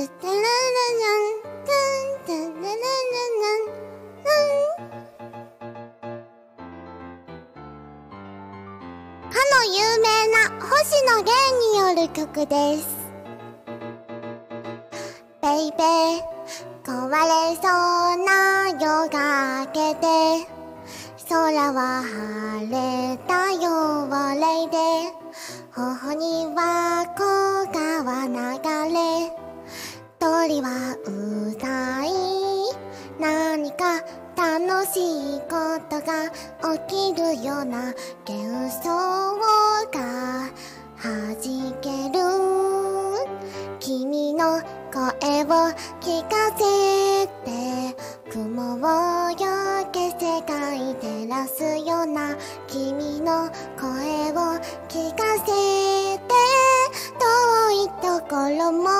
トゥトゥルルルントゥントゥルルルルンかの有名な星野源による曲です。ベイベー壊れそうな夜が明けて空は晴れたよレイで頬には小川流れ鳥は歌い何か楽しいことが起きるような幻想が弾ける。君の声を聞かせて。雲をよけ世界照らすような君の声を聞かせて。遠いところも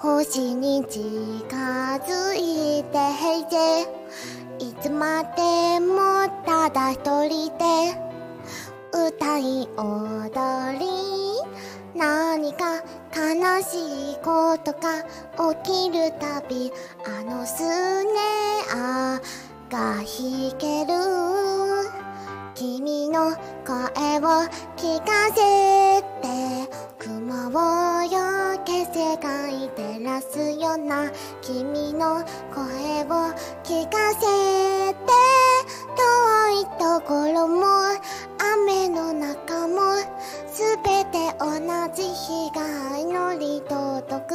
星に近づいてへいぜいつまでもただ一人で歌い踊り何か悲しいことが起きるたびあのスネアが弾ける。君の声を聞かせて雲をよけ世界照らすような君の声を聞かせて遠いところも雨の中もすべて同じ日が祈り届く。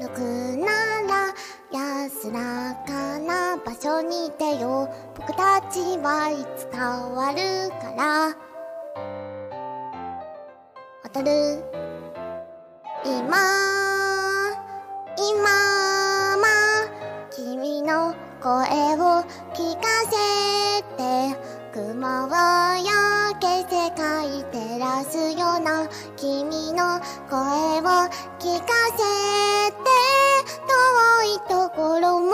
ぬくなら安らかな場所にいてよ僕たちはいつ変わるから。踊る。今の声を聞かせて雲をよけ世界照らすような君の声を聞かせて遠いところも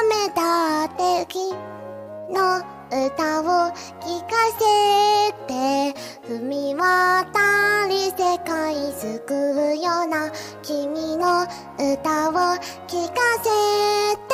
雨だってきの歌を聞かせて踏み渡り世界救うような君の歌を聞かせて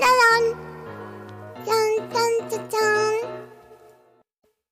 Nó